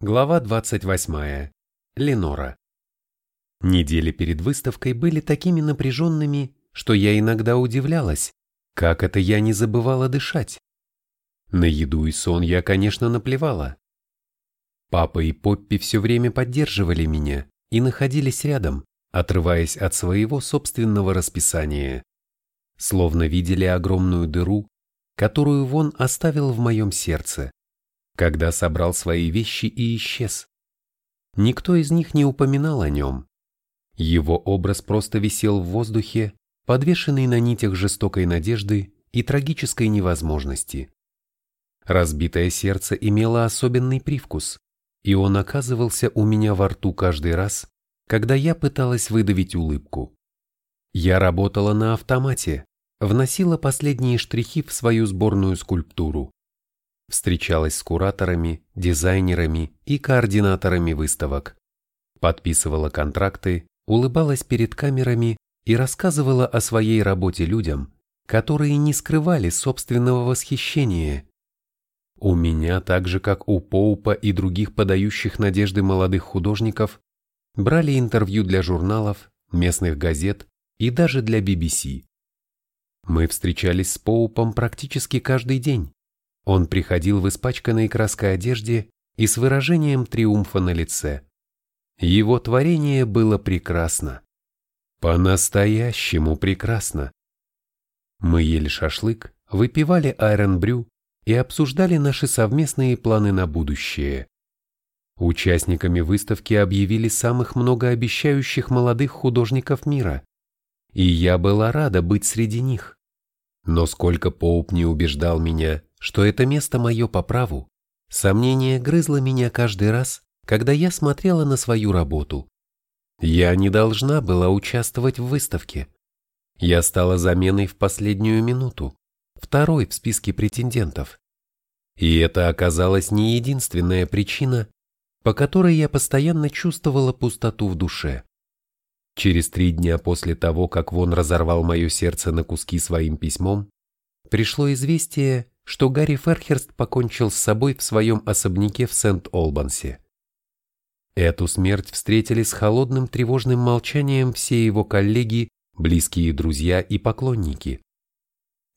Глава 28. Ленора. Недели перед выставкой были такими напряженными, что я иногда удивлялась, как это я не забывала дышать. На еду и сон я, конечно, наплевала. Папа и Поппи все время поддерживали меня и находились рядом, отрываясь от своего собственного расписания. Словно видели огромную дыру, которую Вон оставил в моем сердце когда собрал свои вещи и исчез. Никто из них не упоминал о нем. Его образ просто висел в воздухе, подвешенный на нитях жестокой надежды и трагической невозможности. Разбитое сердце имело особенный привкус, и он оказывался у меня во рту каждый раз, когда я пыталась выдавить улыбку. Я работала на автомате, вносила последние штрихи в свою сборную скульптуру встречалась с кураторами, дизайнерами и координаторами выставок, подписывала контракты, улыбалась перед камерами и рассказывала о своей работе людям, которые не скрывали собственного восхищения. У меня, так же как у Поупа и других подающих надежды молодых художников, брали интервью для журналов, местных газет и даже для BBC. Мы встречались с Поупом практически каждый день, он приходил в испачканной краской одежде и с выражением триумфа на лице. Его творение было прекрасно. По-настоящему прекрасно. Мы ели шашлык, выпивали айрон-брю и обсуждали наши совместные планы на будущее. Участниками выставки объявили самых многообещающих молодых художников мира, и я была рада быть среди них. Но сколько Поуп не убеждал меня, что это место мое по праву, сомнение грызло меня каждый раз, когда я смотрела на свою работу. Я не должна была участвовать в выставке. Я стала заменой в последнюю минуту, второй в списке претендентов. И это оказалась не единственная причина, по которой я постоянно чувствовала пустоту в душе. Через три дня после того, как Вон разорвал мое сердце на куски своим письмом, пришло известие, что Гарри Ферхерст покончил с собой в своем особняке в Сент-Олбансе. Эту смерть встретили с холодным тревожным молчанием все его коллеги, близкие друзья и поклонники.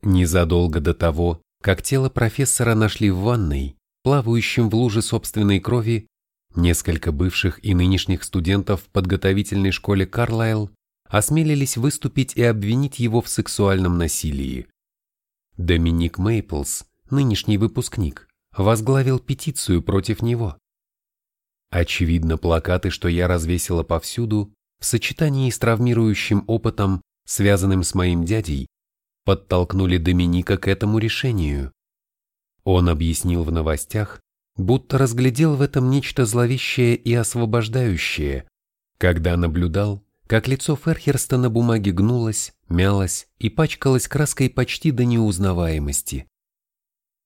Незадолго до того, как тело профессора нашли в ванной, плавающем в луже собственной крови, несколько бывших и нынешних студентов в подготовительной школе Карлайл осмелились выступить и обвинить его в сексуальном насилии. Доминик Мейплс, нынешний выпускник, возглавил петицию против него. Очевидно, плакаты, что я развесила повсюду, в сочетании с травмирующим опытом, связанным с моим дядей, подтолкнули Доминика к этому решению. Он объяснил в новостях, будто разглядел в этом нечто зловещее и освобождающее, когда наблюдал, как лицо Ферхерста на бумаге гнулось, мялось и пачкалось краской почти до неузнаваемости.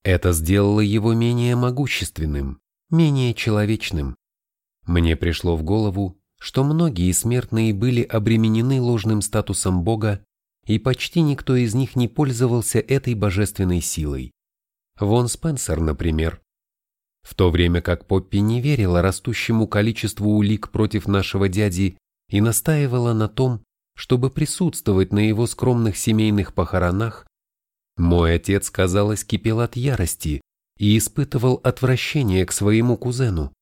Это сделало его менее могущественным, менее человечным. Мне пришло в голову, что многие смертные были обременены ложным статусом Бога, и почти никто из них не пользовался этой божественной силой. Вон Спенсер, например. В то время как Поппи не верила растущему количеству улик против нашего дяди и настаивала на том, чтобы присутствовать на его скромных семейных похоронах, мой отец, казалось, кипел от ярости и испытывал отвращение к своему кузену.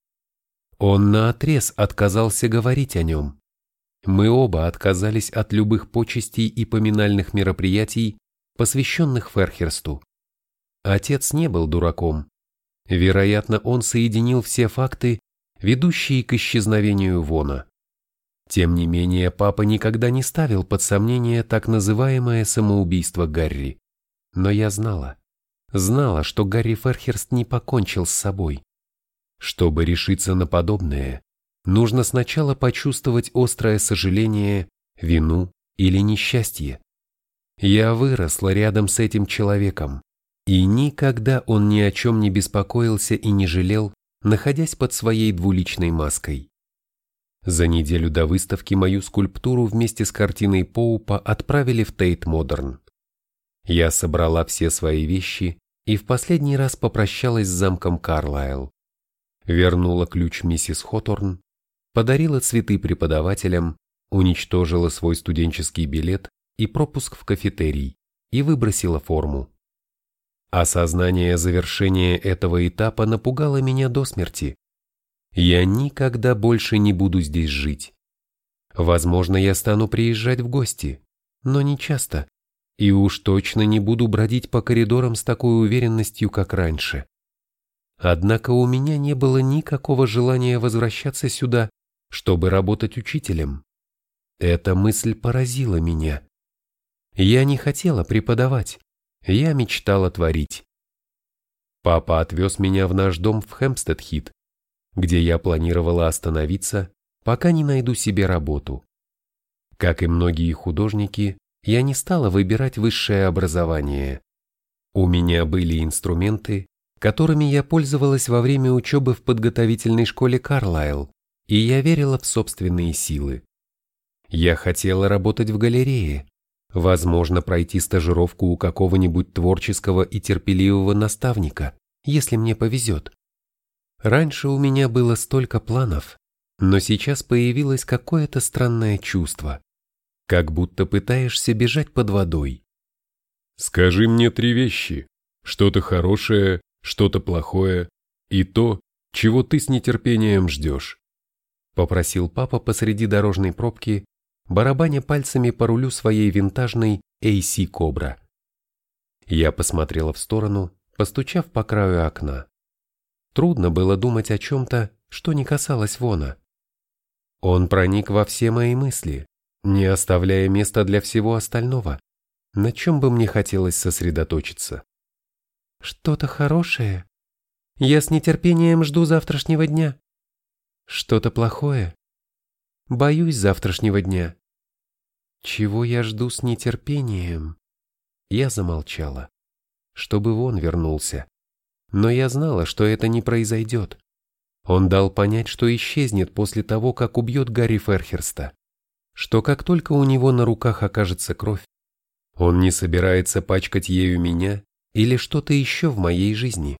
Он наотрез отказался говорить о нем. Мы оба отказались от любых почестей и поминальных мероприятий, посвященных Ферхерсту. Отец не был дураком. Вероятно, он соединил все факты, ведущие к исчезновению Вона. Тем не менее, папа никогда не ставил под сомнение так называемое самоубийство Гарри. Но я знала, знала, что Гарри Ферхерст не покончил с собой. Чтобы решиться на подобное, нужно сначала почувствовать острое сожаление, вину или несчастье. Я выросла рядом с этим человеком, и никогда он ни о чем не беспокоился и не жалел, находясь под своей двуличной маской. За неделю до выставки мою скульптуру вместе с картиной Поупа отправили в Тейт Модерн. Я собрала все свои вещи и в последний раз попрощалась с замком Карлайл. вернула ключ миссис Хоторн, подарила цветы преподавателям, уничтожила свой студенческий билет и пропуск в кафетерий и выбросила форму. Осознание завершения этого этапа напугало меня до смерти. Я никогда больше не буду здесь жить. Возможно, я стану приезжать в гости, но не часто, и уж точно не буду бродить по коридорам с такой уверенностью, как раньше. Однако у меня не было никакого желания возвращаться сюда, чтобы работать учителем. Эта мысль поразила меня. Я не хотела преподавать, я мечтала творить. Папа отвез меня в наш дом в Хэмпстед-Хит, где я планировала остановиться, пока не найду себе работу. Как и многие художники, я не стала выбирать высшее образование. У меня были инструменты, которыми я пользовалась во время учебы в подготовительной школе Карлайл, и я верила в собственные силы. Я хотела работать в галерее, возможно, пройти стажировку у какого-нибудь творческого и терпеливого наставника, если мне повезет. Раньше у меня было столько планов, но сейчас появилось какое-то странное чувство, как будто пытаешься бежать под водой. «Скажи мне три вещи, что-то хорошее, что-то плохое и то, чего ты с нетерпением ждешь», попросил папа посреди дорожной пробки, барабаня пальцами по рулю своей винтажной AC Cobra. Я посмотрела в сторону, постучав по краю окна. Трудно было думать о чем-то, что не касалось Вона. Он проник во все мои мысли, не оставляя места для всего остального, на чем бы мне хотелось сосредоточиться. Что-то хорошее. Я с нетерпением жду завтрашнего дня. Что-то плохое. Боюсь завтрашнего дня. Чего я жду с нетерпением? Я замолчала, чтобы Вон вернулся. Но я знала, что это не произойдет. Он дал понять, что исчезнет после того, как убьет Гарри Ферхерста. Что как только у него на руках окажется кровь, он не собирается пачкать ею меня или что-то еще в моей жизни.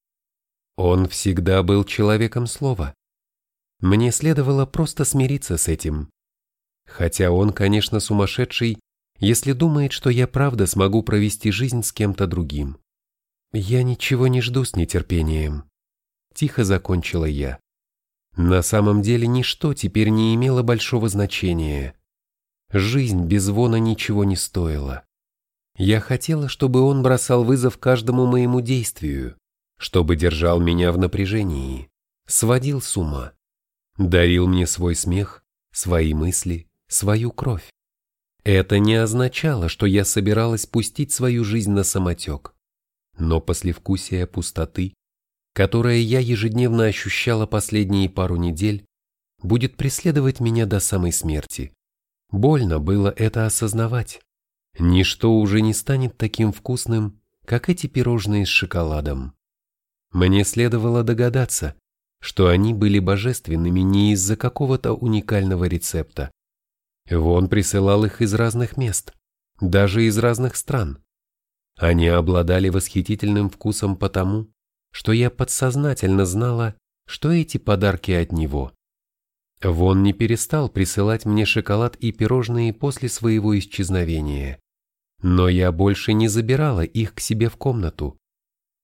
Он всегда был человеком слова. Мне следовало просто смириться с этим. Хотя он, конечно, сумасшедший, если думает, что я правда смогу провести жизнь с кем-то другим. «Я ничего не жду с нетерпением», — тихо закончила я. На самом деле ничто теперь не имело большого значения. Жизнь без Вона ничего не стоила. Я хотела, чтобы он бросал вызов каждому моему действию, чтобы держал меня в напряжении, сводил с ума, дарил мне свой смех, свои мысли, свою кровь. Это не означало, что я собиралась пустить свою жизнь на самотек но послевкусие пустоты, которое я ежедневно ощущала последние пару недель, будет преследовать меня до самой смерти. Больно было это осознавать. Ничто уже не станет таким вкусным, как эти пирожные с шоколадом. Мне следовало догадаться, что они были божественными не из-за какого-то уникального рецепта. Вон присылал их из разных мест, даже из разных стран. Они обладали восхитительным вкусом потому, что я подсознательно знала, что эти подарки от него. Вон не перестал присылать мне шоколад и пирожные после своего исчезновения. Но я больше не забирала их к себе в комнату.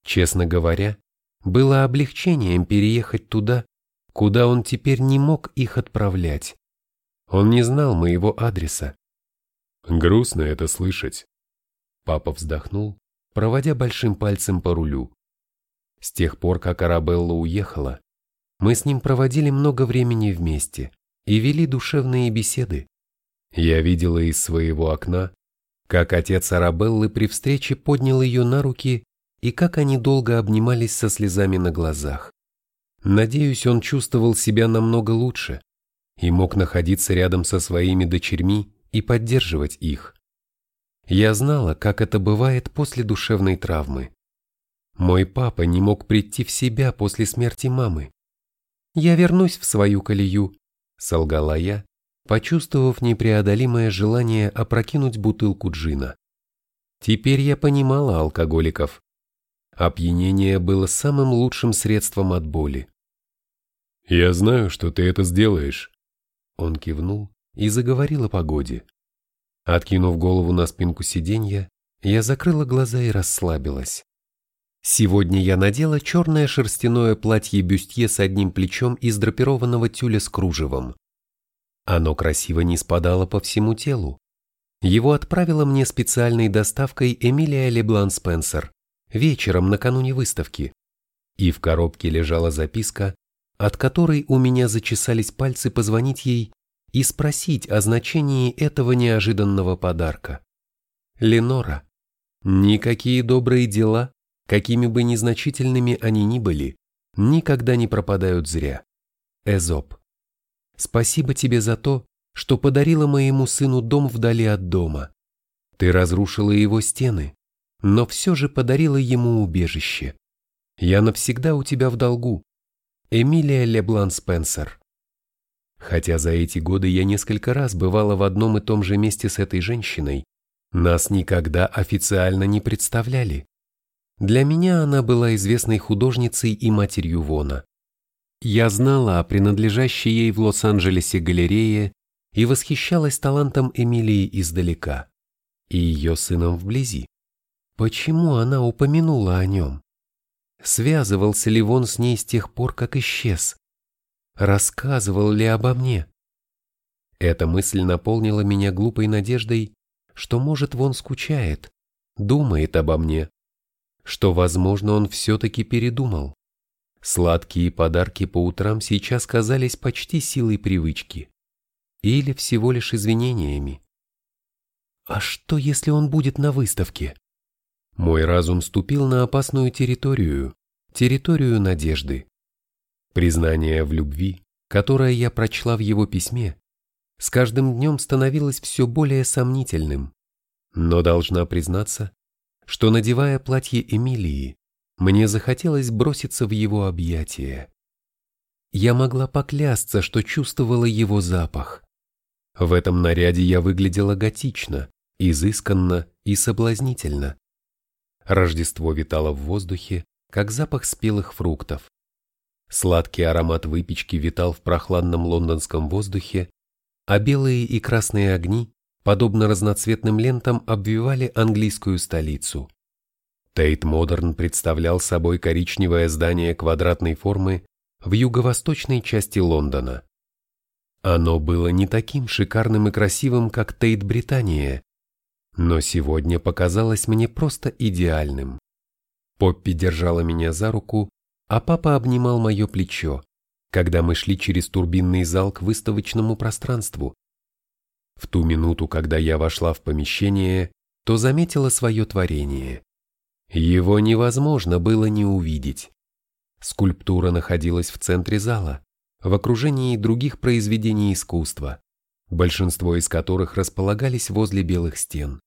Честно говоря, было облегчением переехать туда, куда он теперь не мог их отправлять. Он не знал моего адреса. Грустно это слышать. Папа вздохнул, проводя большим пальцем по рулю. С тех пор, как Арабелла уехала, мы с ним проводили много времени вместе и вели душевные беседы. Я видела из своего окна, как отец Арабеллы при встрече поднял ее на руки и как они долго обнимались со слезами на глазах. Надеюсь, он чувствовал себя намного лучше и мог находиться рядом со своими дочерьми и поддерживать их. Я знала, как это бывает после душевной травмы. Мой папа не мог прийти в себя после смерти мамы. «Я вернусь в свою колею», — солгала я, почувствовав непреодолимое желание опрокинуть бутылку джина. Теперь я понимала алкоголиков. Опьянение было самым лучшим средством от боли. «Я знаю, что ты это сделаешь». Он кивнул и заговорил о погоде. Откинув голову на спинку сиденья, я закрыла глаза и расслабилась. Сегодня я надела черное шерстяное платье-бюстье с одним плечом из драпированного тюля с кружевом. Оно красиво не спадало по всему телу. Его отправила мне специальной доставкой Эмилия Леблан Спенсер вечером накануне выставки. И в коробке лежала записка, от которой у меня зачесались пальцы позвонить ей и спросить о значении этого неожиданного подарка. Ленора, никакие добрые дела, какими бы незначительными они ни были, никогда не пропадают зря. Эзоп. Спасибо тебе за то, что подарила моему сыну дом вдали от дома. Ты разрушила его стены, но все же подарила ему убежище. Я навсегда у тебя в долгу. Эмилия Леблан Спенсер. Хотя за эти годы я несколько раз бывала в одном и том же месте с этой женщиной, нас никогда официально не представляли. Для меня она была известной художницей и матерью Вона. Я знала о принадлежащей ей в Лос-Анджелесе галерее и восхищалась талантом Эмилии издалека и ее сыном вблизи. Почему она упомянула о нем? Связывался ли Вон с ней с тех пор, как исчез? Рассказывал ли обо мне? Эта мысль наполнила меня глупой надеждой, что, может, Вон скучает, думает обо мне, что, возможно, он все-таки передумал. Сладкие подарки по утрам сейчас казались почти силой привычки или всего лишь извинениями. А что, если он будет на выставке? Мой разум ступил на опасную территорию, территорию надежды. Признание в любви, которое я прочла в его письме, с каждым днем становилось все более сомнительным. Но должна признаться, что, надевая платье Эмилии, мне захотелось броситься в его объятия. Я могла поклясться, что чувствовала его запах. В этом наряде я выглядела готично, изысканно и соблазнительно. Рождество витало в воздухе, как запах спелых фруктов. Сладкий аромат выпечки витал в прохладном лондонском воздухе, а белые и красные огни, подобно разноцветным лентам, обвивали английскую столицу. Тейт Модерн представлял собой коричневое здание квадратной формы в юго-восточной части Лондона. Оно было не таким шикарным и красивым, как Тейт Британия, но сегодня показалось мне просто идеальным. Поппи держала меня за руку, а папа обнимал мое плечо, когда мы шли через турбинный зал к выставочному пространству. В ту минуту, когда я вошла в помещение, то заметила свое творение. Его невозможно было не увидеть. Скульптура находилась в центре зала, в окружении других произведений искусства, большинство из которых располагались возле белых стен.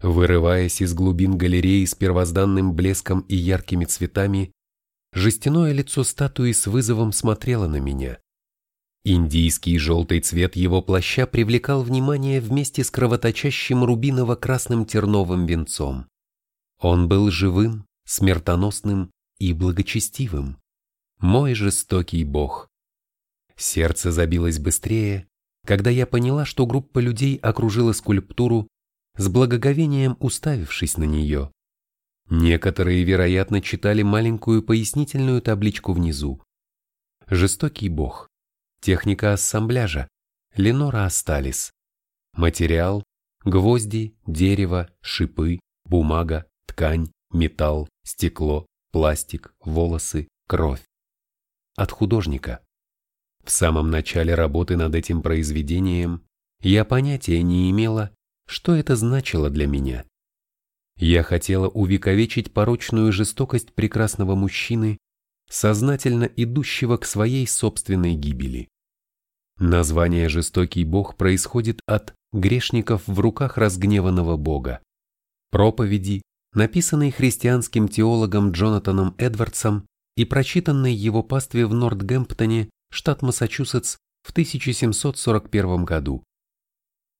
Вырываясь из глубин галереи с первозданным блеском и яркими цветами, жестяное лицо статуи с вызовом смотрело на меня. Индийский желтый цвет его плаща привлекал внимание вместе с кровоточащим рубиново-красным терновым венцом. Он был живым, смертоносным и благочестивым. Мой жестокий бог. Сердце забилось быстрее, когда я поняла, что группа людей окружила скульптуру, с благоговением уставившись на нее. Некоторые, вероятно, читали маленькую пояснительную табличку внизу. Жестокий бог. Техника ассамбляжа. Ленора Асталис. Материал. Гвозди, дерево, шипы, бумага, ткань, металл, стекло, пластик, волосы, кровь. От художника. В самом начале работы над этим произведением я понятия не имела, что это значило для меня. Я хотела увековечить порочную жестокость прекрасного мужчины, сознательно идущего к своей собственной гибели. Название «жестокий бог» происходит от «грешников в руках разгневанного бога». Проповеди, написанной христианским теологом Джонатаном Эдвардсом и прочитанной его пастве в Нортгемптоне штат Массачусетс в 1741 году.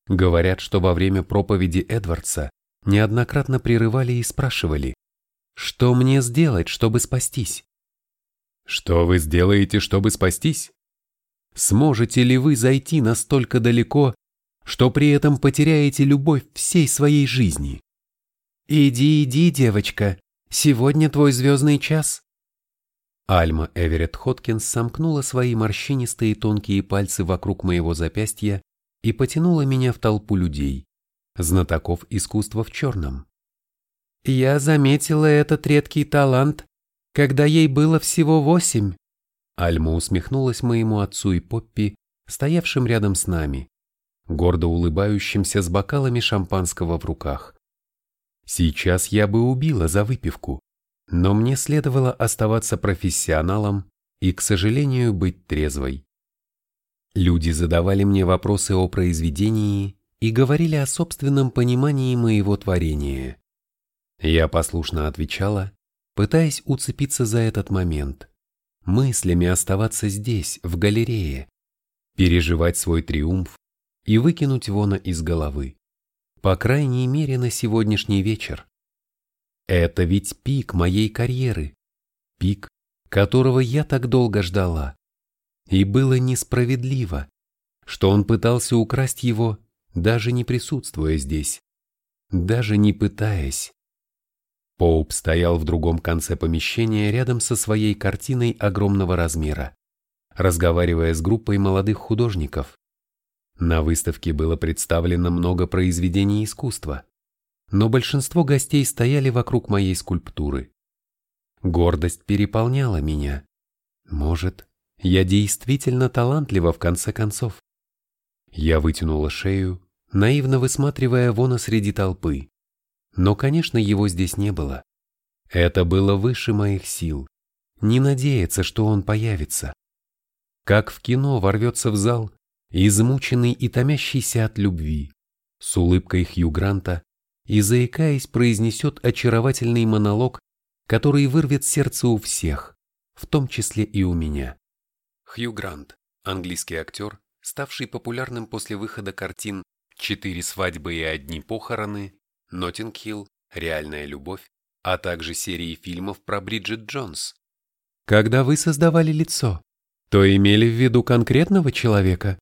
Говорят, что во время проповеди Эдвардса неоднократно прерывали и спрашивали, что мне сделать, чтобы спастись? Что вы сделаете, чтобы спастись? Сможете ли вы зайти настолько далеко, что при этом потеряете любовь всей своей жизни? Иди, иди, девочка, сегодня твой звездный час. Альма Эверетт Хоткинс сомкнула свои морщинистые тонкие пальцы вокруг моего запястья и потянула меня в толпу людей, знатоков искусства в черном. Я заметила этот редкий талант, когда ей было всего восемь. Альма усмехнулась моему отцу и Поппи, стоявшим рядом с нами, гордо улыбающимся с бокалами шампанского в руках. Сейчас я бы убила за выпивку, но мне следовало оставаться профессионалом и, к сожалению, быть трезвой. Люди задавали мне вопросы о произведении и говорили о собственном понимании моего творения. Я послушно отвечала, пытаясь уцепиться за этот момент, мыслями оставаться здесь, в галерее, переживать свой триумф и выкинуть вона из головы. По крайней мере, на сегодняшний вечер. Это ведь пик моей карьеры, пик, которого я так долго ждала. И было несправедливо, что он пытался украсть его, даже не присутствуя здесь, даже не пытаясь. Поуп стоял в другом конце помещения рядом со своей картиной огромного размера, разговаривая с группой молодых художников. На выставке было представлено много произведений искусства, но большинство гостей стояли вокруг моей скульптуры. Гордость переполняла меня. Может, я действительно талантлива в конце концов. Я вытянула шею, наивно высматривая Вона среди толпы. Но, конечно, его здесь не было. Это было выше моих сил. Не надеяться, что он появится. Как в кино ворвется в зал, измученный и томящийся от любви, с улыбкой Хью Гранта, и, заикаясь, произнесет очаровательный монолог, который вырвет сердце у всех, в том числе и у меня. Хью Грант, английский актер, ставший популярным после выхода картин «Четыре свадьбы и одни похороны», Ноттинг-Хилл, Реальная любовь, а также серии фильмов про Бриджит Джонс. Когда вы создавали лицо, то имели в виду конкретного человека?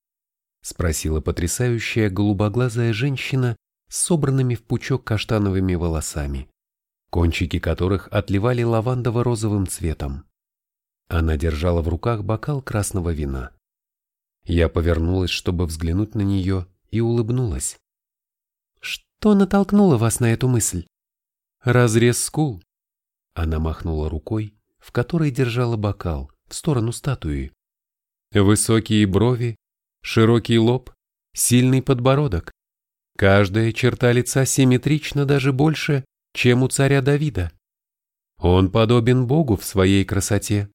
Спросила потрясающая голубоглазая женщина с собранными в пучок каштановыми волосами, кончики которых отливали лавандово-розовым цветом. Она держала в руках бокал красного вина. Я повернулась, чтобы взглянуть на нее, и улыбнулась. Что натолкнуло вас на эту мысль? Разрез скул. Она махнула рукой, в которой держала бокал, в сторону статуи. Высокие брови, широкий лоб, сильный подбородок. Каждая черта лица симметрична даже больше, чем у царя Давида. Он подобен Богу в своей красоте.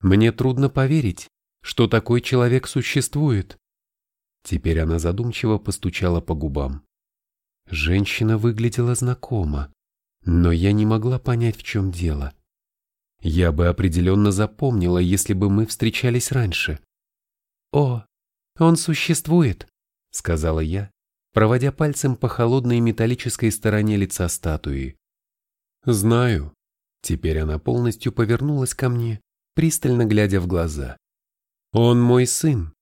Мне трудно поверить, что такой человек существует. Теперь она задумчиво постучала по губам. Женщина выглядела знакомо, но я не могла понять, в чем дело. Я бы определенно запомнила, если бы мы встречались раньше. «О, он существует», — сказала я, проводя пальцем по холодной металлической стороне лица статуи. «Знаю». Теперь она полностью повернулась ко мне, пристально глядя в глаза. «Он мой сын.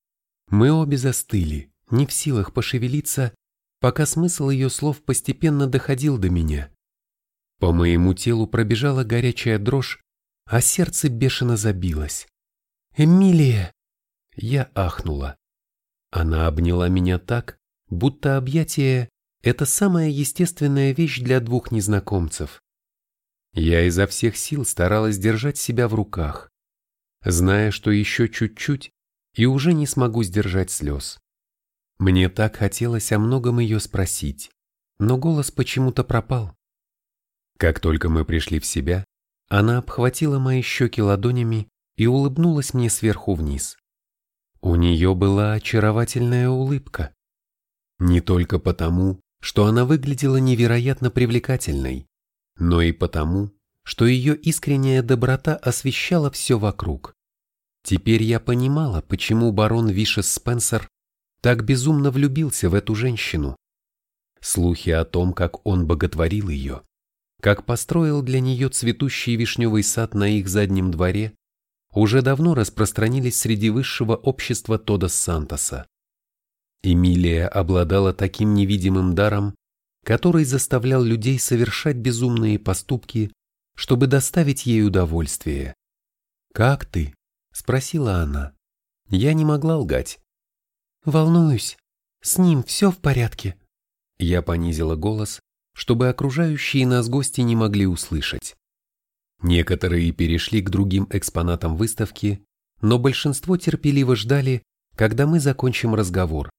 Мы обе застыли, не в силах пошевелиться, пока смысл ее слов постепенно доходил до меня. По моему телу пробежала горячая дрожь, а сердце бешено забилось. «Эмилия!» Я ахнула. Она обняла меня так, будто объятие — это самая естественная вещь для двух незнакомцев. Я изо всех сил старалась держать себя в руках, зная, что еще чуть-чуть и уже не смогу сдержать слез. Мне так хотелось о многом ее спросить, но голос почему-то пропал. Как только мы пришли в себя, она обхватила мои щеки ладонями и улыбнулась мне сверху вниз. У нее была очаровательная улыбка. Не только потому, что она выглядела невероятно привлекательной, но и потому, что ее искренняя доброта освещала все вокруг. Теперь я понимала, почему барон Вишес Спенсер так безумно влюбился в эту женщину. Слухи о том, как он боготворил ее, как построил для нее цветущий вишневый сад на их заднем дворе, уже давно распространились среди высшего общества Тодос Сантоса. Эмилия обладала таким невидимым даром, который заставлял людей совершать безумные поступки, чтобы доставить ей удовольствие. «Как ты?» – спросила она. Я не могла лгать. «Волнуюсь. С ним все в порядке?» Я понизила голос, чтобы окружающие нас гости не могли услышать. Некоторые перешли к другим экспонатам выставки, но большинство терпеливо ждали, когда мы закончим разговор,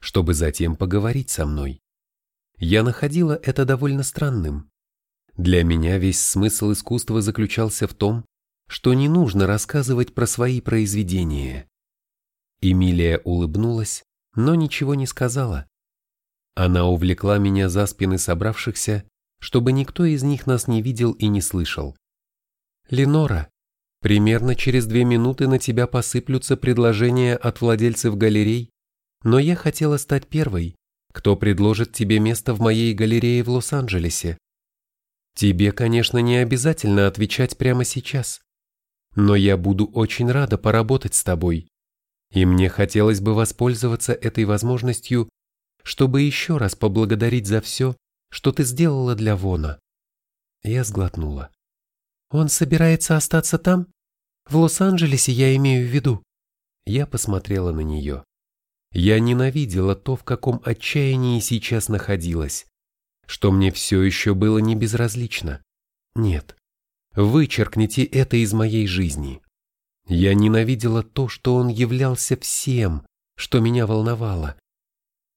чтобы затем поговорить со мной. Я находила это довольно странным. Для меня весь смысл искусства заключался в том, что не нужно рассказывать про свои произведения. Эмилия улыбнулась, но ничего не сказала. Она увлекла меня за спины собравшихся, чтобы никто из них нас не видел и не слышал. «Ленора, примерно через две минуты на тебя посыплются предложения от владельцев галерей, но я хотела стать первой, кто предложит тебе место в моей галерее в Лос-Анджелесе. Тебе, конечно, не обязательно отвечать прямо сейчас, но я буду очень рада поработать с тобой, и мне хотелось бы воспользоваться этой возможностью, чтобы еще раз поблагодарить за все, что ты сделала для Вона. Я сглотнула. Он собирается остаться там? В Лос-Анджелесе я имею в виду. Я посмотрела на нее. Я ненавидела то, в каком отчаянии сейчас находилась, что мне все еще было не безразлично. Нет, вычеркните это из моей жизни. Я ненавидела то, что он являлся всем, что меня волновало.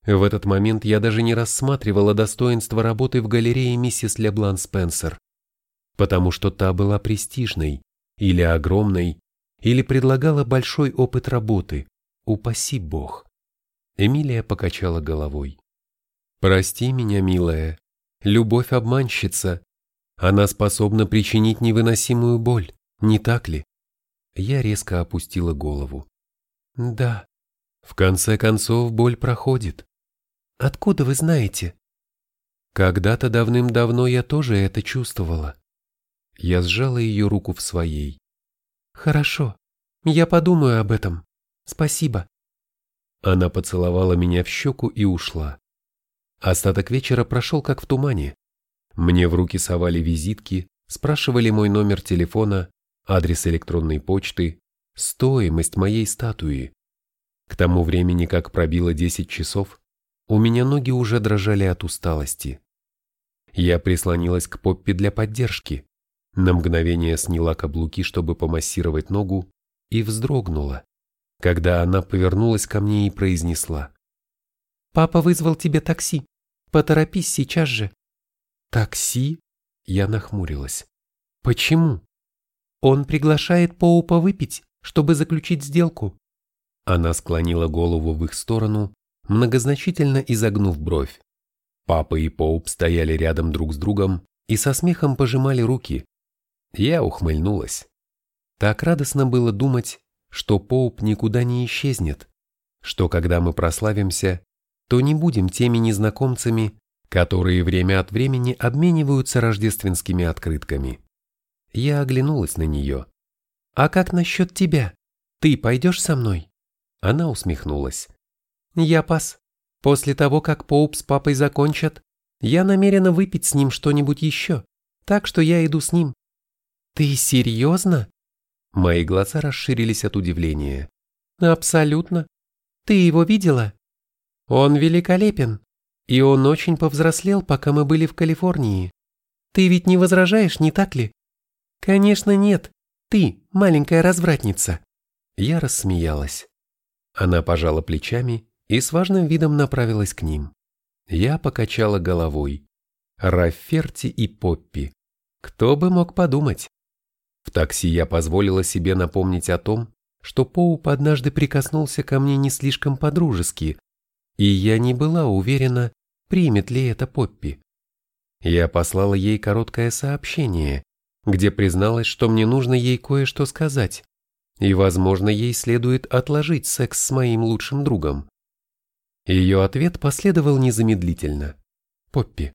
В этот момент я даже не рассматривала достоинство работы в галерее миссис Леблан Спенсер, потому что та была престижной, или огромной, или предлагала большой опыт работы, упаси бог. Эмилия покачала головой. «Прости меня, милая, любовь обманщица. Она способна причинить невыносимую боль, не так ли?» Я резко опустила голову. «Да». «В конце концов, боль проходит». «Откуда вы знаете?» «Когда-то давным-давно я тоже это чувствовала». Я сжала ее руку в своей. «Хорошо, я подумаю об этом. Спасибо». Она поцеловала меня в щеку и ушла. Остаток вечера прошел как в тумане. Мне в руки совали визитки, спрашивали мой номер телефона, адрес электронной почты, стоимость моей статуи. К тому времени, как пробило 10 часов, у меня ноги уже дрожали от усталости. Я прислонилась к Поппи для поддержки, на мгновение сняла каблуки, чтобы помассировать ногу, и вздрогнула когда она повернулась ко мне и произнесла. «Папа вызвал тебе такси. Поторопись сейчас же». «Такси?» Я нахмурилась. «Почему?» «Он приглашает Поупа выпить, чтобы заключить сделку». Она склонила голову в их сторону, многозначительно изогнув бровь. Папа и Поуп стояли рядом друг с другом и со смехом пожимали руки. Я ухмыльнулась. Так радостно было думать, что Поуп никуда не исчезнет, что когда мы прославимся, то не будем теми незнакомцами, которые время от времени обмениваются рождественскими открытками. Я оглянулась на нее. «А как насчет тебя? Ты пойдешь со мной?» Она усмехнулась. «Я пас. После того, как Поуп с папой закончат, я намерена выпить с ним что-нибудь еще, так что я иду с ним». «Ты серьезно?» Мои глаза расширились от удивления. Абсолютно. Ты его видела? Он великолепен. И он очень повзрослел, пока мы были в Калифорнии. Ты ведь не возражаешь, не так ли? Конечно, нет. Ты, маленькая развратница. Я рассмеялась. Она пожала плечами и с важным видом направилась к ним. Я покачала головой. Рафферти и Поппи. Кто бы мог подумать? В такси я позволила себе напомнить о том, что Поуп однажды прикоснулся ко мне не слишком подружески, и я не была уверена, примет ли это Поппи. Я послала ей короткое сообщение, где призналась, что мне нужно ей кое-что сказать, и, возможно, ей следует отложить секс с моим лучшим другом. Ее ответ последовал незамедлительно. «Поппи,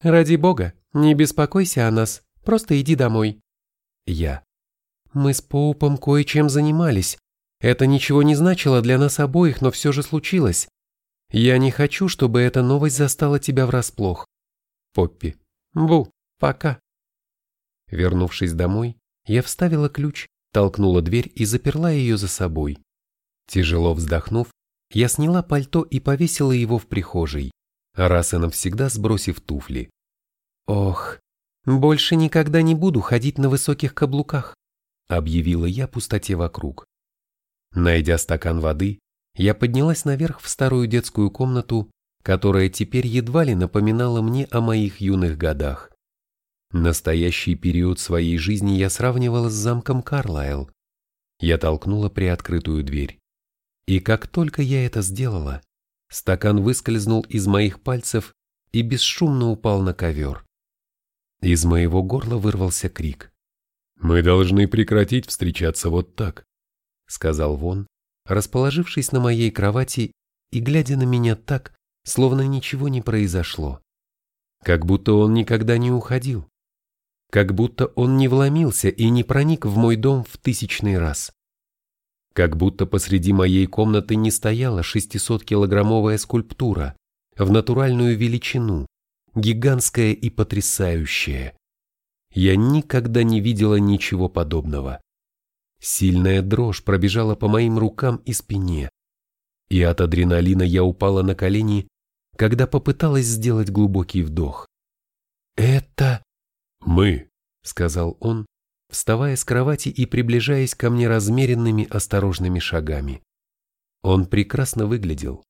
ради бога, не беспокойся о нас, просто иди домой. Я. Мы с Поупом кое-чем занимались. Это ничего не значило для нас обоих, но все же случилось. Я не хочу, чтобы эта новость застала тебя врасплох. Поппи. Бу, пока. Вернувшись домой, я вставила ключ, толкнула дверь и заперла ее за собой. Тяжело вздохнув, я сняла пальто и повесила его в прихожей, раз и навсегда сбросив туфли. Ох, больше никогда не буду ходить на высоких каблуках, объявила я пустоте вокруг. Найдя стакан воды, я поднялась наверх в старую детскую комнату, которая теперь едва ли напоминала мне о моих юных годах. Настоящий период своей жизни я сравнивала с замком Карлайл. Я толкнула приоткрытую дверь. И как только я это сделала, стакан выскользнул из моих пальцев и бесшумно упал на ковер. Из моего горла вырвался крик. «Мы должны прекратить встречаться вот так», — сказал Вон, расположившись на моей кровати и глядя на меня так, словно ничего не произошло. Как будто он никогда не уходил. Как будто он не вломился и не проник в мой дом в тысячный раз. Как будто посреди моей комнаты не стояла 600-килограммовая скульптура в натуральную величину, гигантская и потрясающая. Я никогда не видела ничего подобного. Сильная дрожь пробежала по моим рукам и спине, и от адреналина я упала на колени, когда попыталась сделать глубокий вдох. «Это...» «Мы», — сказал он, вставая с кровати и приближаясь ко мне размеренными осторожными шагами. Он прекрасно выглядел.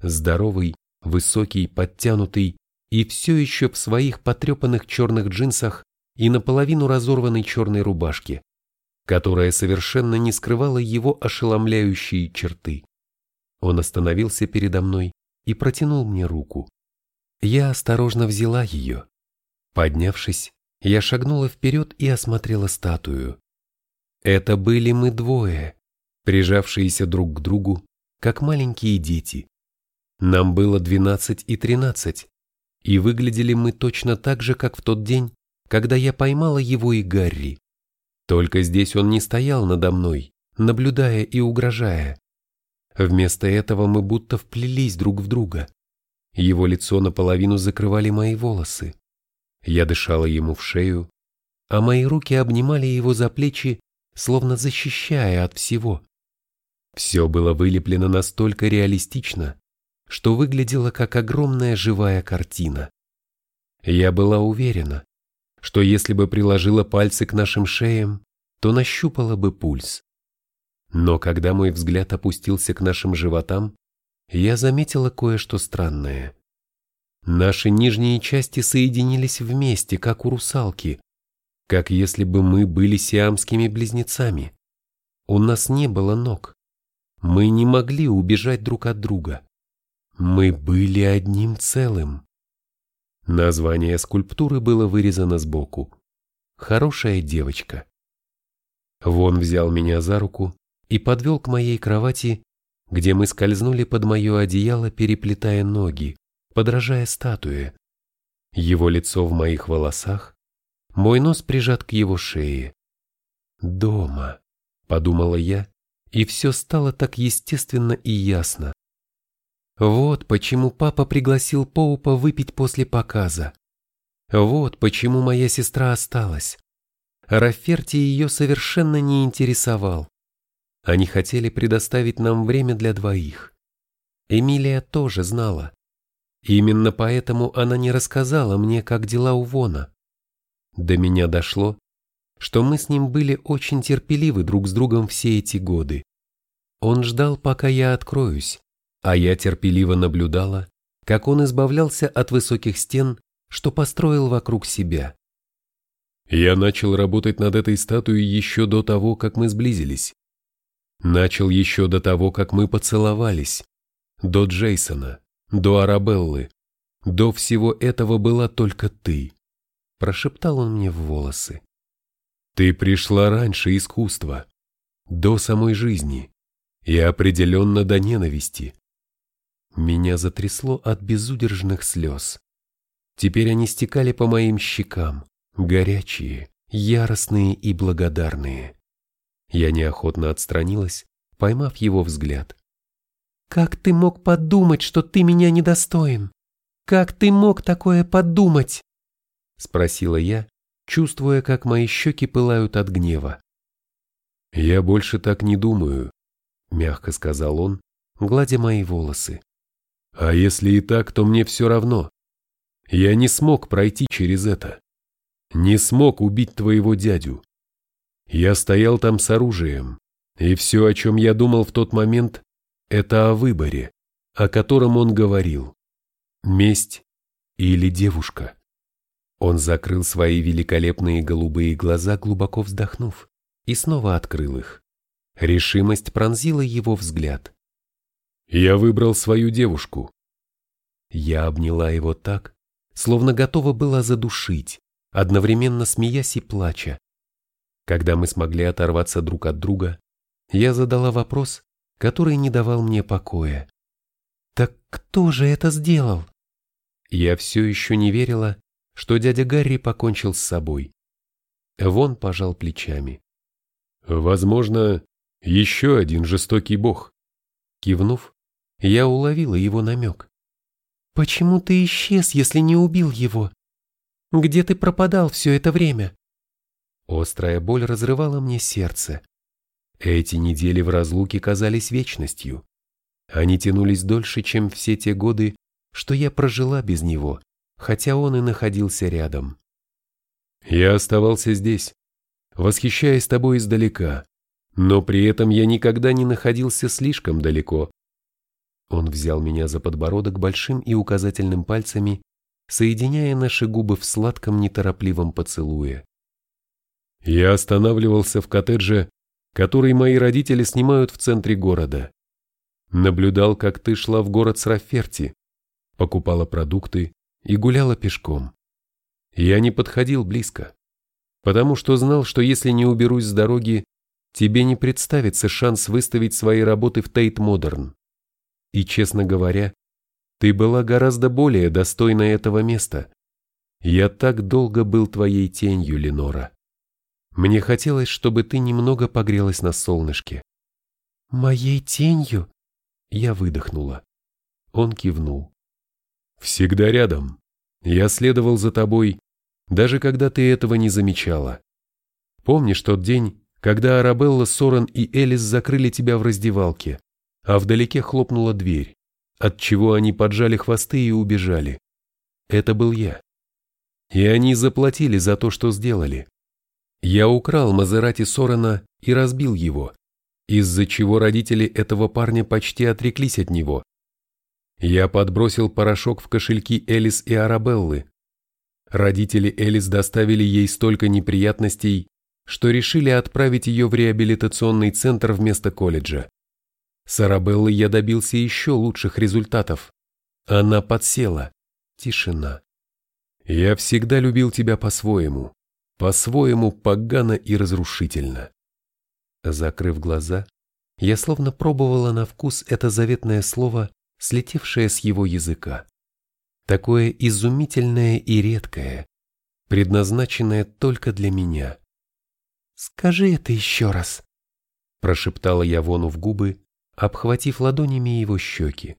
Здоровый, высокий, подтянутый и все еще в своих потрепанных черных джинсах и наполовину разорванной черной рубашке, которая совершенно не скрывала его ошеломляющие черты. Он остановился передо мной и протянул мне руку. Я осторожно взяла ее. Поднявшись, я шагнула вперед и осмотрела статую. Это были мы двое, прижавшиеся друг к другу, как маленькие дети. Нам было двенадцать и тринадцать, и выглядели мы точно так же, как в тот день, когда я поймала его и Гарри. Только здесь он не стоял надо мной, наблюдая и угрожая. Вместо этого мы будто вплелись друг в друга. Его лицо наполовину закрывали мои волосы. Я дышала ему в шею, а мои руки обнимали его за плечи, словно защищая от всего. Все было вылеплено настолько реалистично, что выглядело как огромная живая картина. Я была уверена, что если бы приложила пальцы к нашим шеям, то нащупала бы пульс. Но когда мой взгляд опустился к нашим животам, я заметила кое-что странное. Наши нижние части соединились вместе, как у русалки, как если бы мы были сиамскими близнецами. У нас не было ног. Мы не могли убежать друг от друга. Мы были одним целым. Название скульптуры было вырезано сбоку. «Хорошая девочка». Вон взял меня за руку и подвел к моей кровати, где мы скользнули под мое одеяло, переплетая ноги, подражая статуе. Его лицо в моих волосах, мой нос прижат к его шее. «Дома», — подумала я, и все стало так естественно и ясно. Вот почему папа пригласил Поупа выпить после показа. Вот почему моя сестра осталась. Раферти ее совершенно не интересовал. Они хотели предоставить нам время для двоих. Эмилия тоже знала. Именно поэтому она не рассказала мне, как дела у Вона. До меня дошло, что мы с ним были очень терпеливы друг с другом все эти годы. Он ждал, пока я откроюсь, а я терпеливо наблюдала, как он избавлялся от высоких стен, что построил вокруг себя. Я начал работать над этой статуей еще до того, как мы сблизились. Начал еще до того, как мы поцеловались. До Джейсона, до Арабеллы. До всего этого была только ты. Прошептал он мне в волосы. Ты пришла раньше искусства. До самой жизни. И определенно до ненависти. Меня затрясло от безудержных слез. Теперь они стекали по моим щекам, горячие, яростные и благодарные. Я неохотно отстранилась, поймав его взгляд. «Как ты мог подумать, что ты меня недостоин? Как ты мог такое подумать?» Спросила я, чувствуя, как мои щеки пылают от гнева. «Я больше так не думаю», — мягко сказал он, гладя мои волосы. «А если и так, то мне все равно. Я не смог пройти через это. Не смог убить твоего дядю. Я стоял там с оружием, и все, о чем я думал в тот момент, это о выборе, о котором он говорил. Месть или девушка. Он закрыл свои великолепные голубые глаза, глубоко вздохнув, и снова открыл их. Решимость пронзила его взгляд. «Я выбрал свою девушку». Я обняла его так, словно готова была задушить, одновременно смеясь и плача. Когда мы смогли оторваться друг от друга, я задала вопрос, который не давал мне покоя. «Так кто же это сделал?» Я все еще не верила, что дядя Гарри покончил с собой. Вон пожал плечами. «Возможно, еще один жестокий бог». Кивнув, я уловила его намек. «Почему ты исчез, если не убил его? Где ты пропадал все это время?» Острая боль разрывала мне сердце. Эти недели в разлуке казались вечностью. Они тянулись дольше, чем все те годы, что я прожила без него, хотя он и находился рядом. Я оставался здесь, восхищаясь тобой издалека, но при этом я никогда не находился слишком далеко. Он взял меня за подбородок большим и указательным пальцами, соединяя наши губы в сладком неторопливом поцелуе. Я останавливался в коттедже который мои родители снимают в центре города. Наблюдал, как ты шла в город с Раферти, покупала продукты и гуляла пешком. Я не подходил близко, потому что знал, что если не уберусь с дороги, тебе не представится шанс выставить свои работы в Тейт Модерн. И, честно говоря, ты была гораздо более достойна этого места. Я так долго был твоей тенью, Ленора. Мне хотелось, чтобы ты немного погрелась на солнышке. Моей тенью? Я выдохнула. Он кивнул. Всегда рядом. Я следовал за тобой, даже когда ты этого не замечала. Помнишь тот день, когда Арабелла, Сорен и Элис закрыли тебя в раздевалке, а вдалеке хлопнула дверь, от чего они поджали хвосты и убежали? Это был я. И они заплатили за то, что сделали. Я украл Мазерати Сорена и разбил его, из-за чего родители этого парня почти отреклись от него. Я подбросил порошок в кошельки Элис и Арабеллы. Родители Элис доставили ей столько неприятностей, что решили отправить ее в реабилитационный центр вместо колледжа. С Арабеллой я добился еще лучших результатов. Она подсела. Тишина. Я всегда любил тебя по-своему по-своему погано и разрушительно. Закрыв глаза, я словно пробовала на вкус это заветное слово, слетевшее с его языка. Такое изумительное и редкое, предназначенное только для меня. «Скажи это еще раз», – прошептала я Вону в губы, обхватив ладонями его щеки.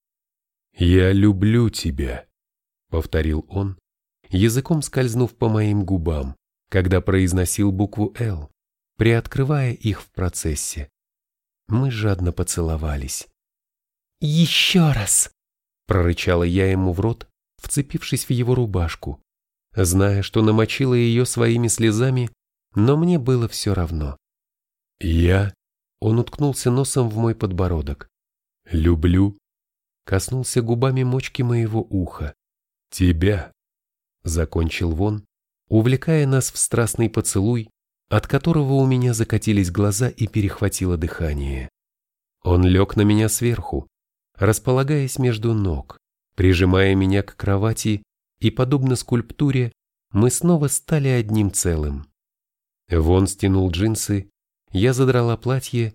«Я люблю тебя», — повторил он, языком скользнув по моим губам, когда произносил букву «Л», приоткрывая их в процессе. Мы жадно поцеловались. «Еще раз!» – прорычала я ему в рот, вцепившись в его рубашку, зная, что намочила ее своими слезами, но мне было все равно. «Я...» – он уткнулся носом в мой подбородок. «Люблю...» – коснулся губами мочки моего уха. «Тебя...» – закончил Вон, увлекая нас в страстный поцелуй, от которого у меня закатились глаза и перехватило дыхание. Он лег на меня сверху, располагаясь между ног, прижимая меня к кровати, и, подобно скульптуре, мы снова стали одним целым. Вон стянул джинсы, я задрала платье,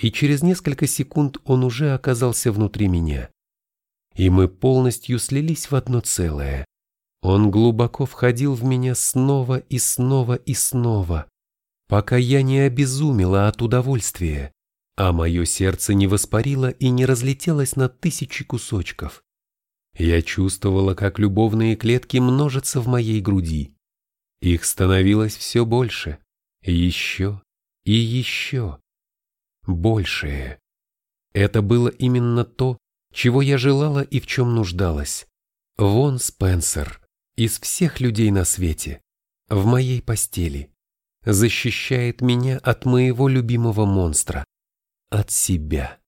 и через несколько секунд он уже оказался внутри меня. И мы полностью слились в одно целое. Он глубоко входил в меня снова и снова и снова, пока я не обезумела от удовольствия, а мое сердце не воспарило и не разлетелось на тысячи кусочков. Я чувствовала, как любовные клетки множатся в моей груди. Их становилось все больше, еще и еще. Большее. Это было именно то, чего я желала и в чем нуждалась. Вон Спенсер, из всех людей на свете, в моей постели, защищает меня от моего любимого монстра, от себя.